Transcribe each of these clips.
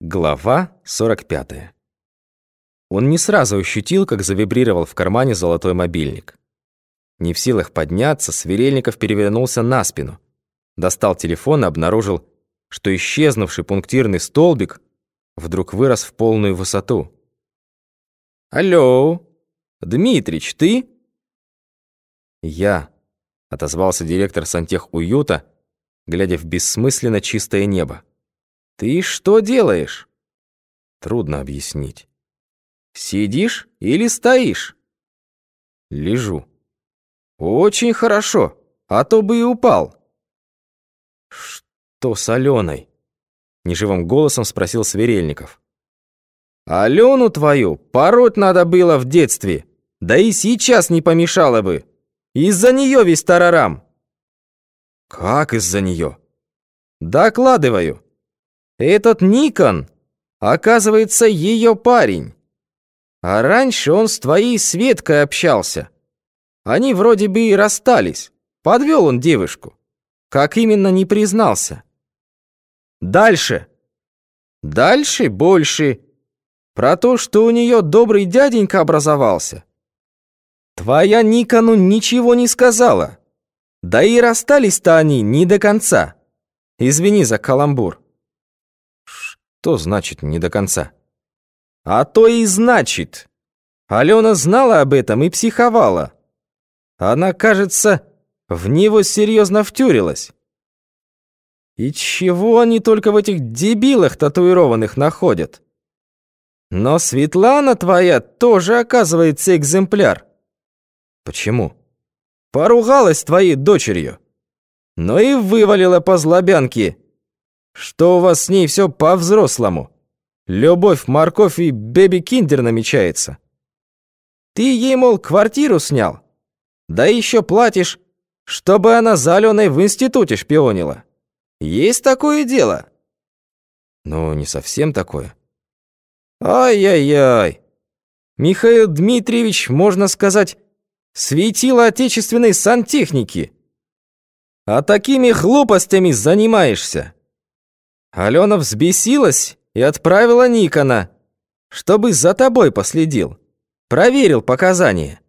Глава 45. Он не сразу ощутил, как завибрировал в кармане золотой мобильник. Не в силах подняться, Сверельников перевернулся на спину. Достал телефон и обнаружил, что исчезнувший пунктирный столбик вдруг вырос в полную высоту. «Алло, Дмитрич, ты?» «Я», — отозвался директор сантехуюта, глядя в бессмысленно чистое небо. «Ты что делаешь?» Трудно объяснить. «Сидишь или стоишь?» «Лежу». «Очень хорошо, а то бы и упал». «Что с Аленой?» Неживым голосом спросил Сверельников. «Алену твою пороть надо было в детстве, да и сейчас не помешало бы. Из-за нее весь тарарам». «Как из-за нее?» «Докладываю». Этот Никон, оказывается, ее парень. А раньше он с твоей Светкой общался. Они вроде бы и расстались. Подвел он девушку. Как именно, не признался. Дальше. Дальше больше. Про то, что у нее добрый дяденька образовался. Твоя Никону ничего не сказала. Да и расстались-то они не до конца. Извини за каламбур. Что значит «не до конца»? А то и значит. Алена знала об этом и психовала. Она, кажется, в него серьезно втюрилась. И чего они только в этих дебилах татуированных находят? Но Светлана твоя тоже, оказывается, экземпляр. Почему? Поругалась твоей дочерью. Но и вывалила по злобянке что у вас с ней все по-взрослому? Любовь, морковь и бэби-киндер намечается. Ты ей, мол, квартиру снял. Да еще платишь, чтобы она за Аленой в институте шпионила. Есть такое дело? Ну, не совсем такое. Ай-яй-яй. Михаил Дмитриевич, можно сказать, светило отечественной сантехники. А такими глупостями занимаешься. Алена взбесилась и отправила Никона, чтобы за тобой последил. Проверил показания.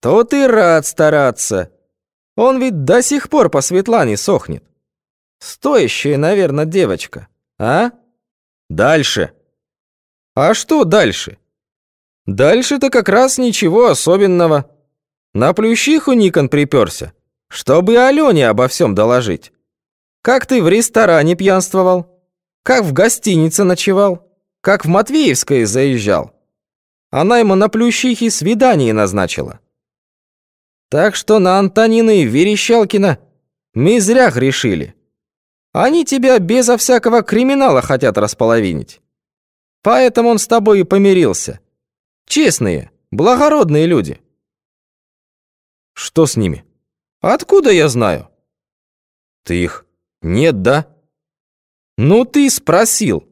Тот и рад стараться. Он ведь до сих пор по Светлане сохнет. Стоящая, наверное, девочка, а? Дальше. А что дальше? Дальше-то как раз ничего особенного. На плющиху Никон приперся, чтобы Алене обо всем доложить. Как ты в ресторане пьянствовал? Как в гостинице ночевал? Как в Матвеевское заезжал? Она ему на плющихе свидание назначила. Так что на Антонина и Верещалкина мы зря грешили. Они тебя безо всякого криминала хотят располовинить. Поэтому он с тобой и помирился. Честные, благородные люди. Что с ними? Откуда я знаю? Ты их нет, да? Ну ты спросил.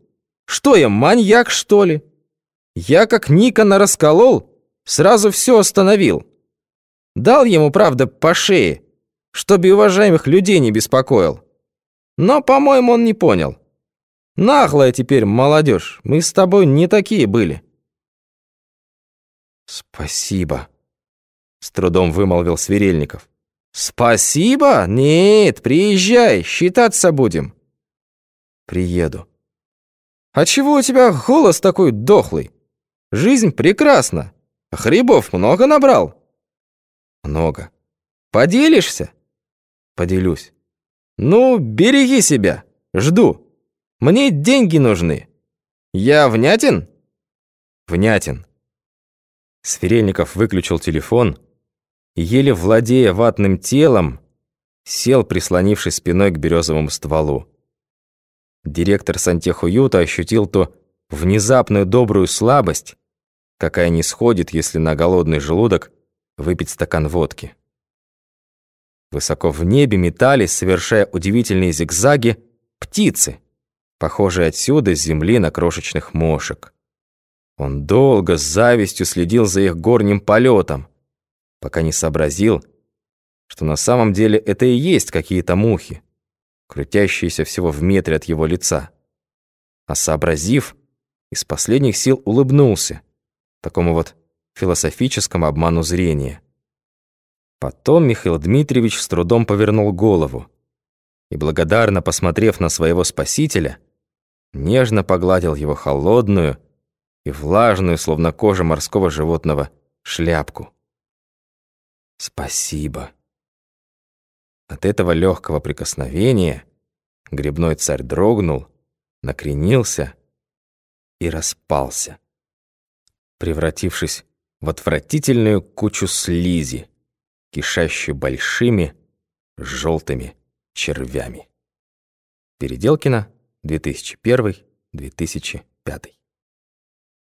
Что я, маньяк, что ли? Я как Никона расколол, сразу все остановил. Дал ему, правда, по шее, чтобы уважаемых людей не беспокоил. Но, по-моему, он не понял. Наглая теперь молодежь, мы с тобой не такие были. Спасибо, с трудом вымолвил Сверельников. «Спасибо? Нет, приезжай, считаться будем». «Приеду». «А чего у тебя голос такой дохлый? Жизнь прекрасна. Хрибов много набрал?» «Много». «Поделишься?» «Поделюсь». «Ну, береги себя. Жду. Мне деньги нужны. Я внятен?» «Внятен». Сверельников выключил телефон еле владея ватным телом, сел, прислонившись спиной к березовому стволу. Директор сантехуюта ощутил то внезапную добрую слабость, какая не сходит, если на голодный желудок выпить стакан водки. Высоко в небе метались, совершая удивительные зигзаги, птицы, похожие отсюда с земли на крошечных мошек. Он долго с завистью следил за их горним полетом, пока не сообразил, что на самом деле это и есть какие-то мухи, крутящиеся всего в метре от его лица. а сообразив, из последних сил улыбнулся такому вот философическому обману зрения. Потом Михаил Дмитриевич с трудом повернул голову и, благодарно посмотрев на своего спасителя, нежно погладил его холодную и влажную, словно кожа морского животного, шляпку. «Спасибо». От этого легкого прикосновения грибной царь дрогнул, накренился и распался, превратившись в отвратительную кучу слизи, кишащую большими желтыми червями. Переделкина, 2001-2005.